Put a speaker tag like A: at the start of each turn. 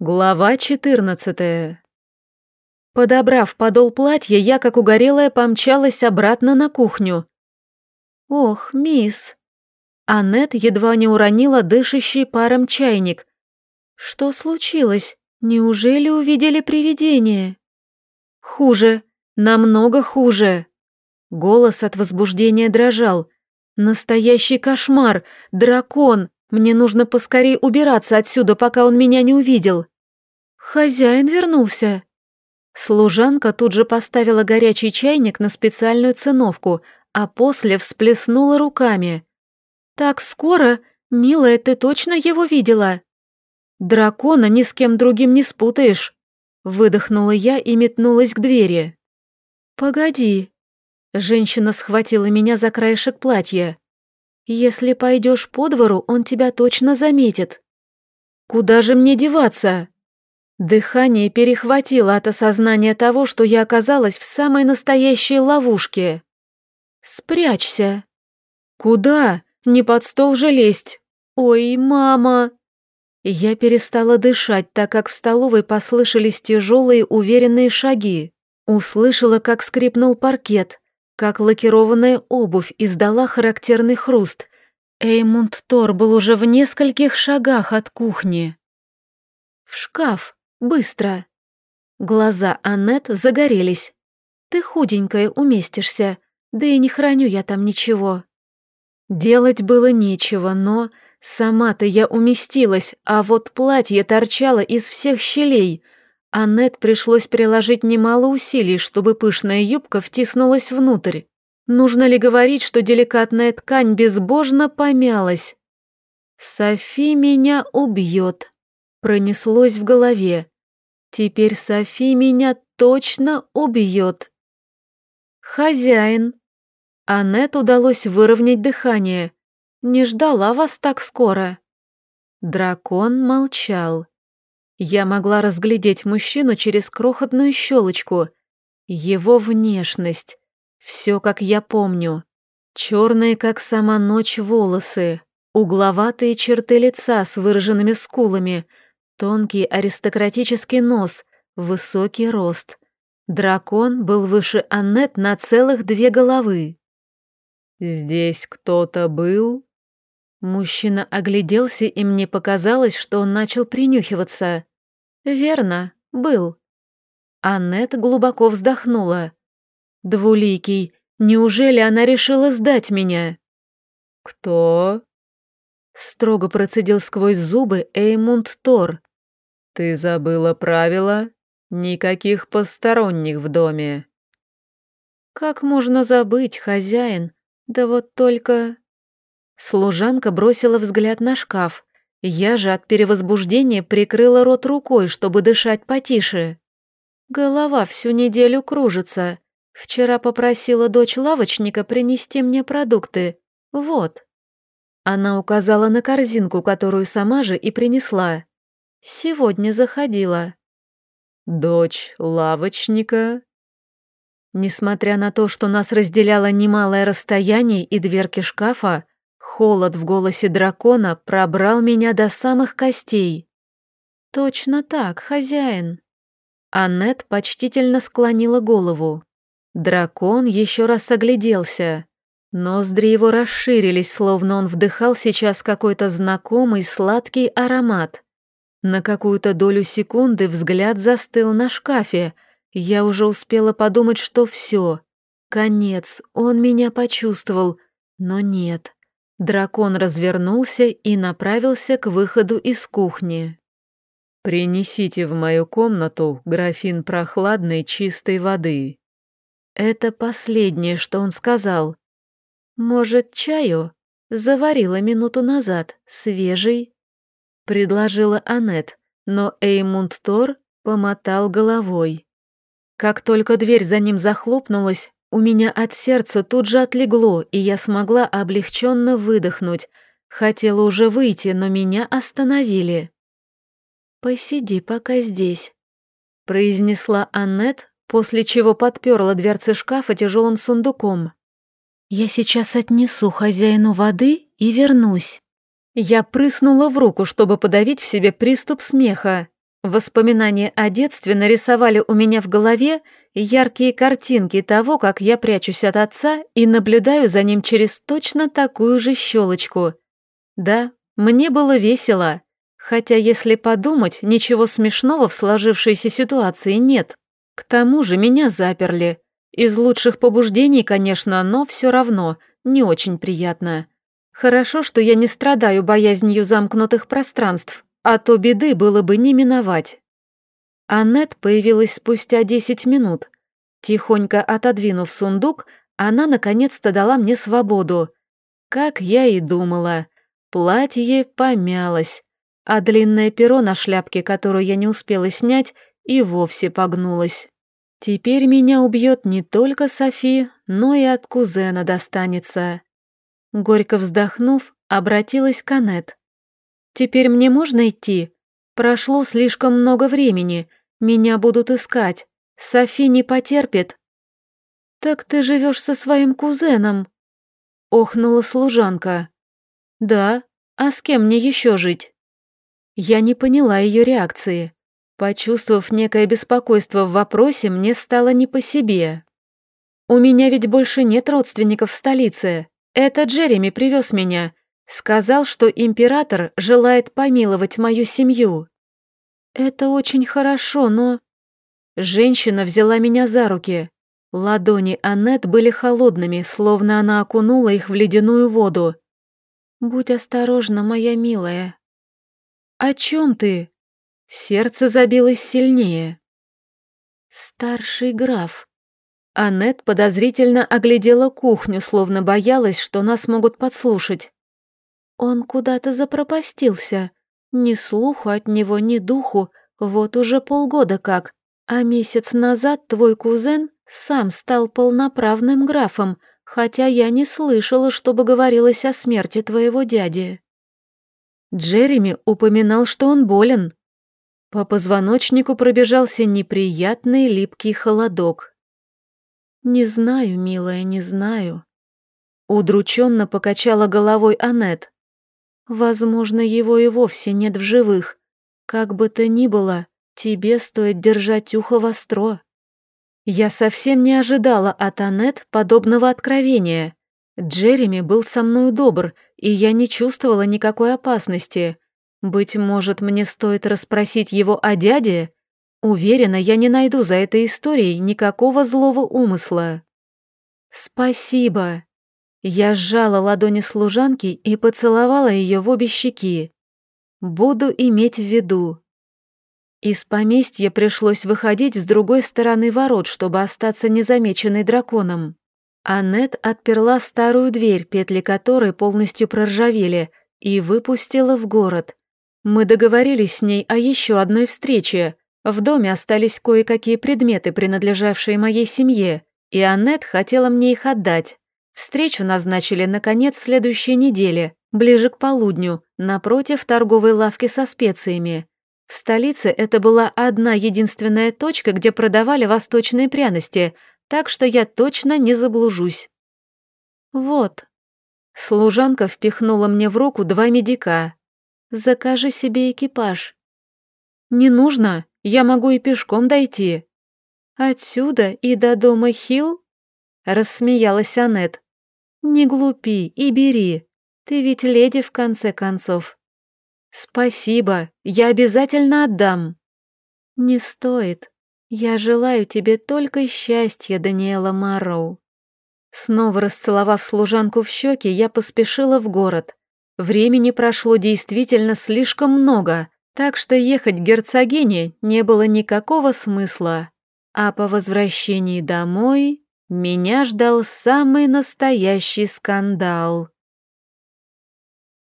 A: Глава 14 Подобрав подол платья, я, как угорелая, помчалась обратно на кухню. «Ох, мисс!» Аннет едва не уронила дышащий паром чайник. «Что случилось? Неужели увидели привидение?» «Хуже, намного хуже!» Голос от возбуждения дрожал. «Настоящий кошмар! Дракон! Мне нужно поскорее убираться отсюда, пока он меня не увидел. Хозяин вернулся. Служанка тут же поставила горячий чайник на специальную циновку, а после всплеснула руками. «Так скоро? Милая, ты точно его видела?» «Дракона ни с кем другим не спутаешь», — выдохнула я и метнулась к двери. «Погоди». Женщина схватила меня за краешек платья. Если пойдешь по двору, он тебя точно заметит. Куда же мне деваться? Дыхание перехватило от осознания того, что я оказалась в самой настоящей ловушке. Спрячься. Куда? Не под стол же лезть. Ой, мама. Я перестала дышать, так как в столовой послышались тяжелые уверенные шаги. Услышала, как скрипнул паркет, как лакированная обувь издала характерный хруст. Эймунд Тор был уже в нескольких шагах от кухни. «В шкаф! Быстро!» Глаза Аннет загорелись. «Ты худенькая, уместишься, да и не храню я там ничего». Делать было нечего, но сама-то я уместилась, а вот платье торчало из всех щелей — Аннет пришлось приложить немало усилий, чтобы пышная юбка втиснулась внутрь. Нужно ли говорить, что деликатная ткань безбожно помялась? «Софи меня убьет», — пронеслось в голове. «Теперь Софи меня точно убьет». «Хозяин». Аннет удалось выровнять дыхание. «Не ждала вас так скоро». Дракон молчал. Я могла разглядеть мужчину через крохотную щелочку. Его внешность. Все, как я помню. Черные, как сама ночь, волосы. Угловатые черты лица с выраженными скулами. Тонкий аристократический нос. Высокий рост. Дракон был выше Аннет на целых две головы. «Здесь кто-то был?» Мужчина огляделся, и мне показалось, что он начал принюхиваться. «Верно, был». Аннет глубоко вздохнула. «Двуликий, неужели она решила сдать меня?» «Кто?» Строго процедил сквозь зубы Эймунд Тор. «Ты забыла правила? Никаких посторонних в доме». «Как можно забыть, хозяин? Да вот только...» Служанка бросила взгляд на шкаф. Я же от перевозбуждения прикрыла рот рукой, чтобы дышать потише. Голова всю неделю кружится. Вчера попросила дочь лавочника принести мне продукты. Вот. Она указала на корзинку, которую сама же и принесла. Сегодня заходила. Дочь лавочника? Несмотря на то, что нас разделяло немалое расстояние и дверки шкафа, Холод в голосе дракона пробрал меня до самых костей. «Точно так, хозяин». Аннет почтительно склонила голову. Дракон еще раз огляделся. Ноздри его расширились, словно он вдыхал сейчас какой-то знакомый сладкий аромат. На какую-то долю секунды взгляд застыл на шкафе. Я уже успела подумать, что все. Конец, он меня почувствовал, но нет. Дракон развернулся и направился к выходу из кухни. «Принесите в мою комнату графин прохладной чистой воды». Это последнее, что он сказал. «Может, чаю?» Заварила минуту назад, свежий. Предложила Аннет, но Эймунд Тор помотал головой. Как только дверь за ним захлопнулась, у меня от сердца тут же отлегло, и я смогла облегченно выдохнуть. Хотела уже выйти, но меня остановили. «Посиди пока здесь», — произнесла Аннет, после чего подперла дверцы шкафа тяжелым сундуком. «Я сейчас отнесу хозяину воды и вернусь». Я прыснула в руку, чтобы подавить в себе приступ смеха. Воспоминания о детстве нарисовали у меня в голове яркие картинки того, как я прячусь от отца и наблюдаю за ним через точно такую же щелочку. Да, мне было весело, хотя, если подумать, ничего смешного в сложившейся ситуации нет. К тому же меня заперли. Из лучших побуждений, конечно, но все равно не очень приятно. Хорошо, что я не страдаю боязнью замкнутых пространств, а то беды было бы не миновать. Аннет появилась спустя десять минут. Тихонько отодвинув сундук, она наконец-то дала мне свободу. Как я и думала, платье помялось, а длинное перо на шляпке, которую я не успела снять, и вовсе погнулось. Теперь меня убьет не только Софи, но и от кузена достанется. Горько вздохнув, обратилась к Анет. «Теперь мне можно идти? Прошло слишком много времени, меня будут искать. Софи не потерпит». «Так ты живешь со своим кузеном?» Охнула служанка. «Да, а с кем мне еще жить?» Я не поняла ее реакции. Почувствовав некое беспокойство в вопросе, мне стало не по себе. «У меня ведь больше нет родственников в столице. Это Джереми привез меня. Сказал, что император желает помиловать мою семью. Это очень хорошо, но... Женщина взяла меня за руки. Ладони Аннет были холодными, словно она окунула их в ледяную воду. «Будь осторожна, моя милая». «О чем ты?» Сердце забилось сильнее. «Старший граф», Аннет подозрительно оглядела кухню, словно боялась, что нас могут подслушать. Он куда-то запропастился. Ни слуху от него, ни духу, вот уже полгода как. А месяц назад твой кузен сам стал полноправным графом, хотя я не слышала, чтобы говорилось о смерти твоего дяди. Джереми упоминал, что он болен. По позвоночнику пробежался неприятный липкий холодок. «Не знаю, милая, не знаю». Удрученно покачала головой Аннет. «Возможно, его и вовсе нет в живых. Как бы то ни было, тебе стоит держать ухо востро». Я совсем не ожидала от Аннет подобного откровения. Джереми был со мной добр, и я не чувствовала никакой опасности. Быть может, мне стоит расспросить его о дяде? Уверена, я не найду за этой историей никакого злого умысла. Спасибо. Я сжала ладони служанки и поцеловала ее в обе щеки. Буду иметь в виду. Из поместья пришлось выходить с другой стороны ворот, чтобы остаться незамеченной драконом. Аннет отперла старую дверь, петли которой полностью проржавели, и выпустила в город. Мы договорились с ней о еще одной встрече, в доме остались кое-какие предметы, принадлежавшие моей семье, и Аннет хотела мне их отдать. Встречу назначили на конец следующей недели, ближе к полудню, напротив торговой лавки со специями. В столице это была одна единственная точка, где продавали восточные пряности, так что я точно не заблужусь. Вот. Служанка впихнула мне в руку два медика. Закажи себе экипаж. Не нужно, я могу и пешком дойти». «Отсюда и до дома Хилл?» — рассмеялась Аннет. «Не глупи и бери. Ты ведь леди в конце концов». «Спасибо, я обязательно отдам». «Не стоит. Я желаю тебе только счастья, Даниэла Марроу». Снова расцеловав служанку в щеки, я поспешила в город. Времени прошло действительно слишком много, так что ехать к герцогине не было никакого смысла. А по возвращении домой меня ждал самый настоящий скандал.